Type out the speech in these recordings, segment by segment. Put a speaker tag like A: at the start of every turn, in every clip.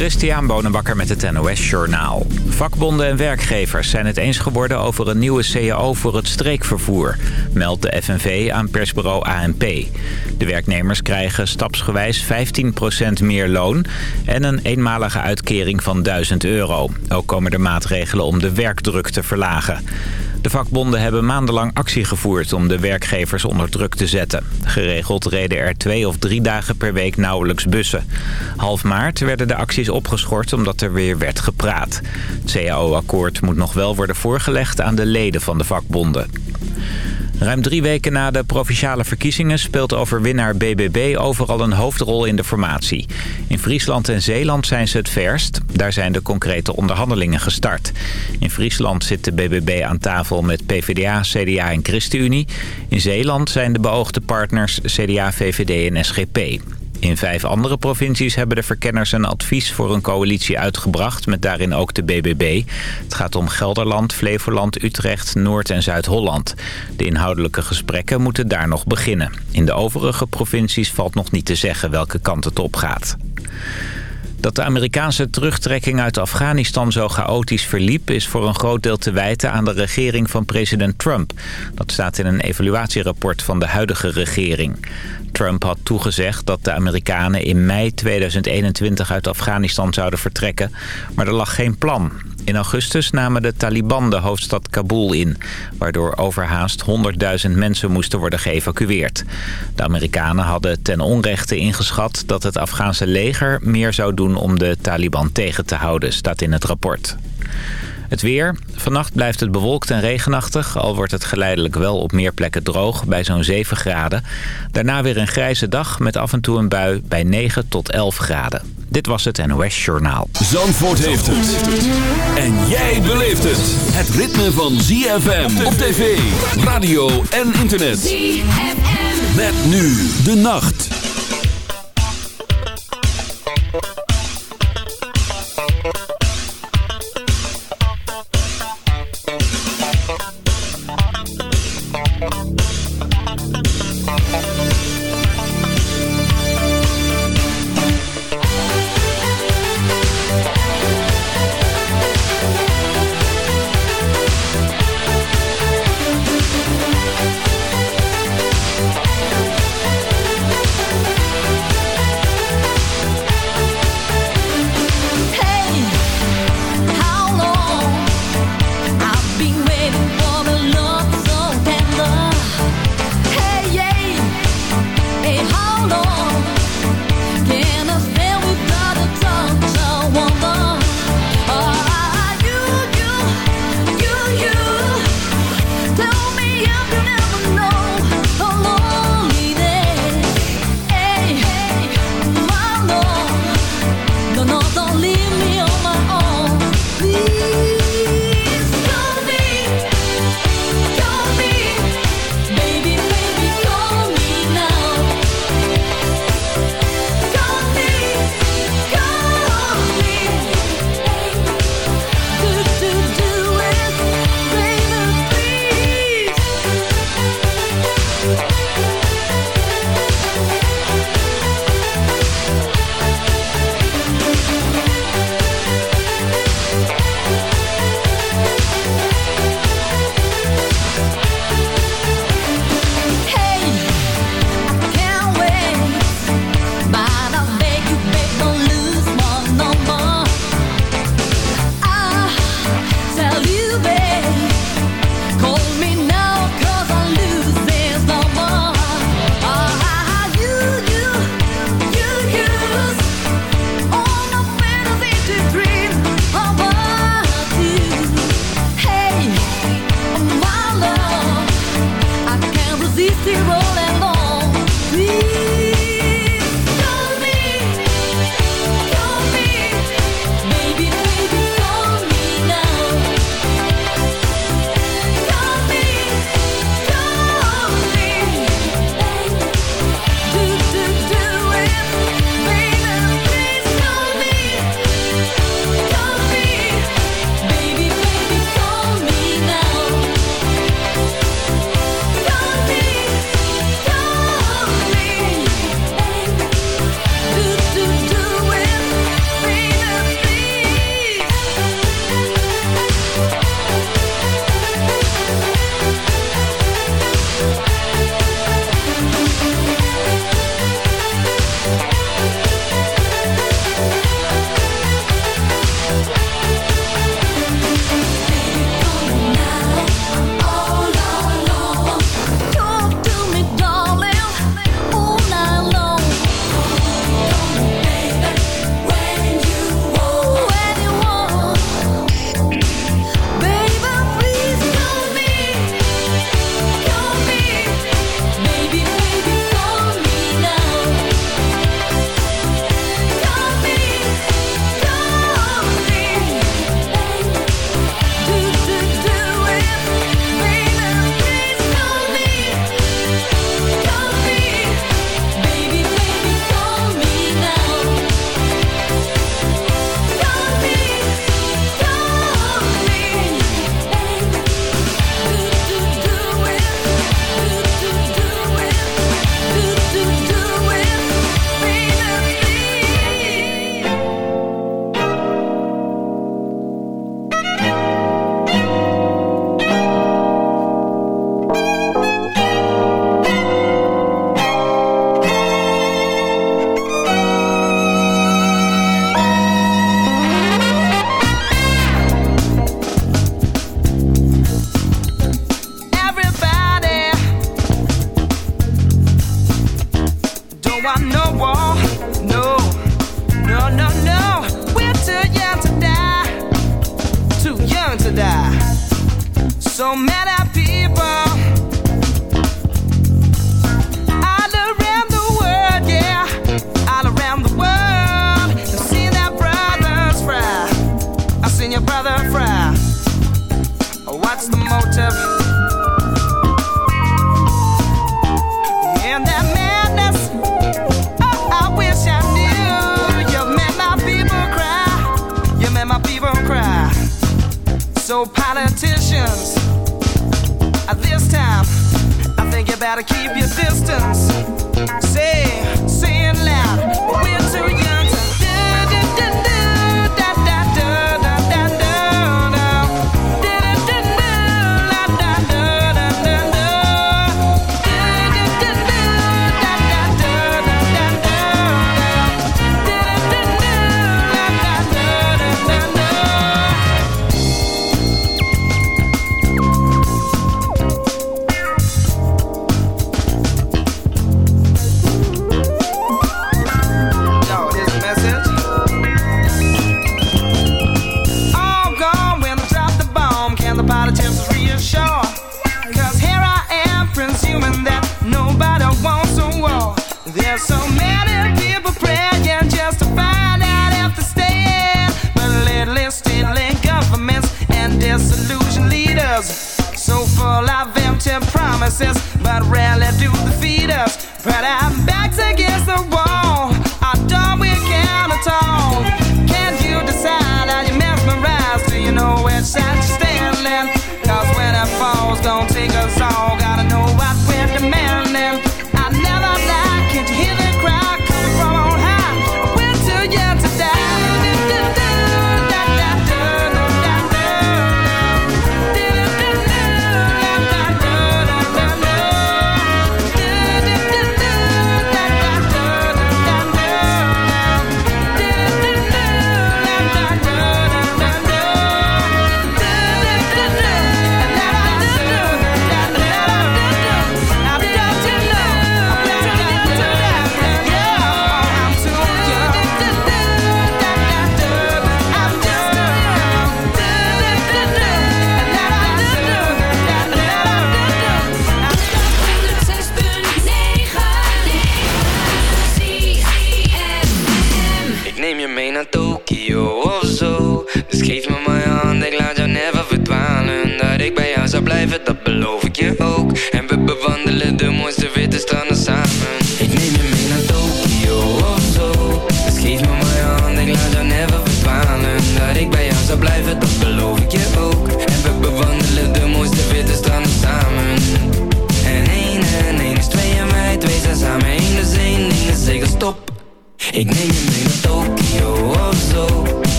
A: Christian Bonenbakker met het NOS Journaal. Vakbonden en werkgevers zijn het eens geworden over een nieuwe CAO voor het streekvervoer, meldt de FNV aan persbureau ANP. De werknemers krijgen stapsgewijs 15% meer loon en een eenmalige uitkering van 1000 euro. Ook komen er maatregelen om de werkdruk te verlagen. De vakbonden hebben maandenlang actie gevoerd om de werkgevers onder druk te zetten. Geregeld reden er twee of drie dagen per week nauwelijks bussen. Half maart werden de acties opgeschort omdat er weer werd gepraat. Het CAO-akkoord moet nog wel worden voorgelegd aan de leden van de vakbonden. Ruim drie weken na de provinciale verkiezingen speelt overwinnaar BBB overal een hoofdrol in de formatie. In Friesland en Zeeland zijn ze het verst. Daar zijn de concrete onderhandelingen gestart. In Friesland zit de BBB aan tafel met PvdA, CDA en ChristenUnie. In Zeeland zijn de beoogde partners CDA, VVD en SGP. In vijf andere provincies hebben de verkenners een advies voor een coalitie uitgebracht... met daarin ook de BBB. Het gaat om Gelderland, Flevoland, Utrecht, Noord- en Zuid-Holland. De inhoudelijke gesprekken moeten daar nog beginnen. In de overige provincies valt nog niet te zeggen welke kant het op gaat. Dat de Amerikaanse terugtrekking uit Afghanistan zo chaotisch verliep... is voor een groot deel te wijten aan de regering van president Trump. Dat staat in een evaluatierapport van de huidige regering. Trump had toegezegd dat de Amerikanen in mei 2021 uit Afghanistan zouden vertrekken... maar er lag geen plan. In augustus namen de Taliban de hoofdstad Kabul in... waardoor overhaast 100.000 mensen moesten worden geëvacueerd. De Amerikanen hadden ten onrechte ingeschat dat het Afghaanse leger meer zou doen om de Taliban tegen te houden, staat in het rapport. Het weer. Vannacht blijft het bewolkt en regenachtig. Al wordt het geleidelijk wel op meer plekken droog bij zo'n 7 graden. Daarna weer een grijze dag met af en toe een bui bij 9 tot 11 graden. Dit was het NOS Journaal.
B: Zandvoort heeft het. En jij beleeft het. Het ritme van ZFM op tv, radio en internet. ZFM. Met nu de nacht.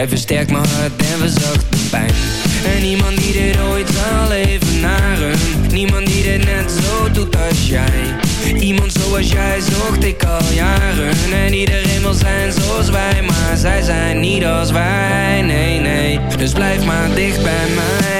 C: Jij versterkt mijn hart en verzacht de pijn. En niemand die dit ooit zal evenaren Niemand die dit net zo doet als jij. Iemand zoals jij zocht ik al jaren. En iedereen wil zijn zoals wij Maar zij zijn niet als wij, nee, nee. Dus blijf maar dicht bij mij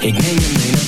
C: Ik neem je mee naar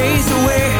D: days away.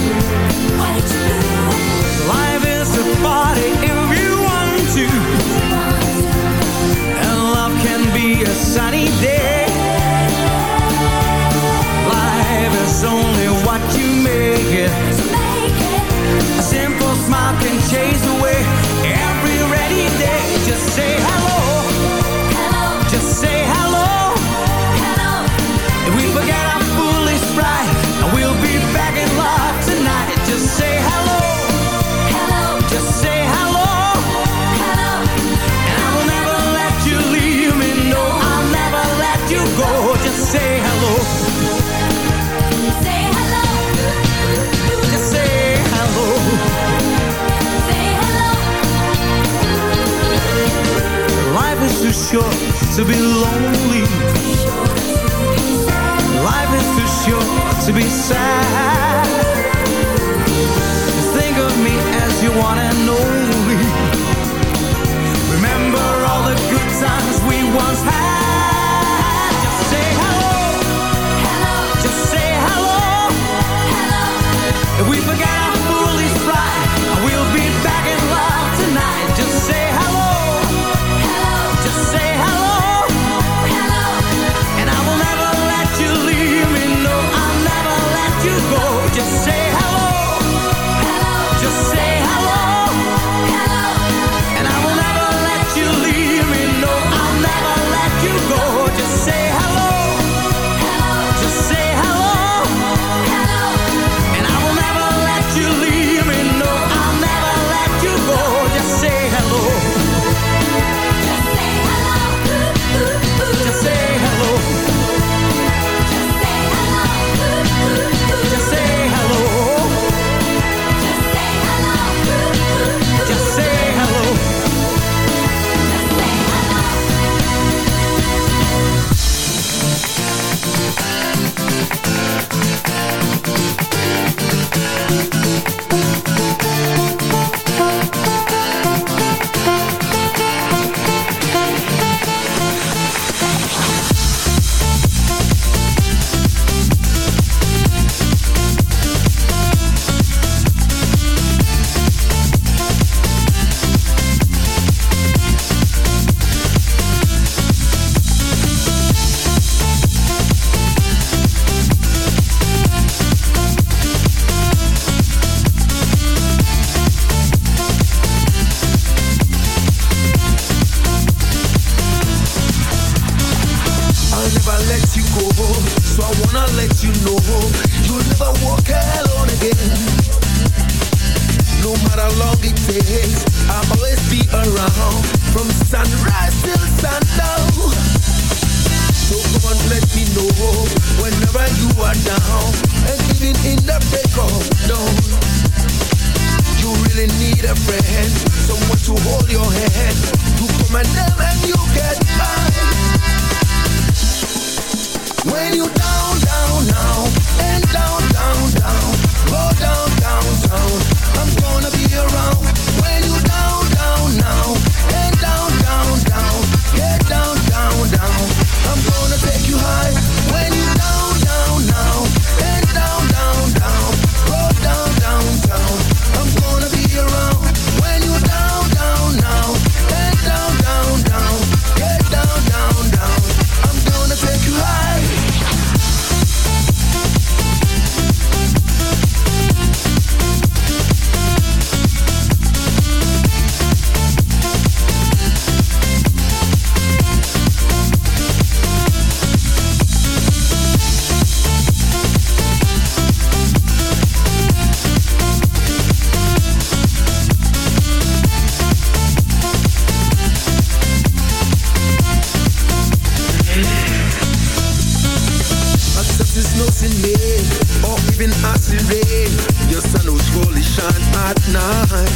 D: No
E: sin made, or even acid rain. Your sun will surely shine at night.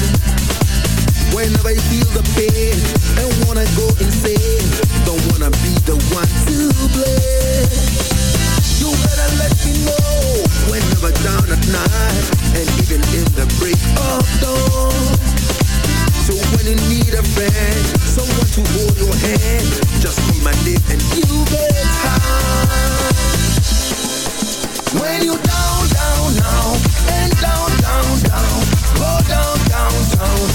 E: Whenever you feel the pain and wanna go insane, don't wanna be the one to blame. You better let me know whenever down at night and even in the break of dawn. So when you need a friend, someone to hold your hand, just call my name and you'll get high. When you down, down, now and down, down, down, go down, down, down.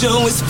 F: show is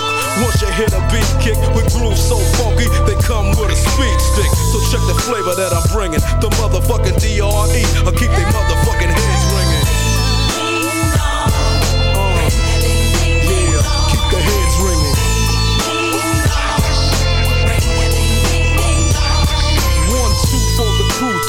G: once you hit a beat kick with grooves so funky, they come with a speed stick. So check the flavor that I'm bringing. The motherfucking DRE, I'll keep they motherfucking heads ringing.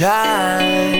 E: time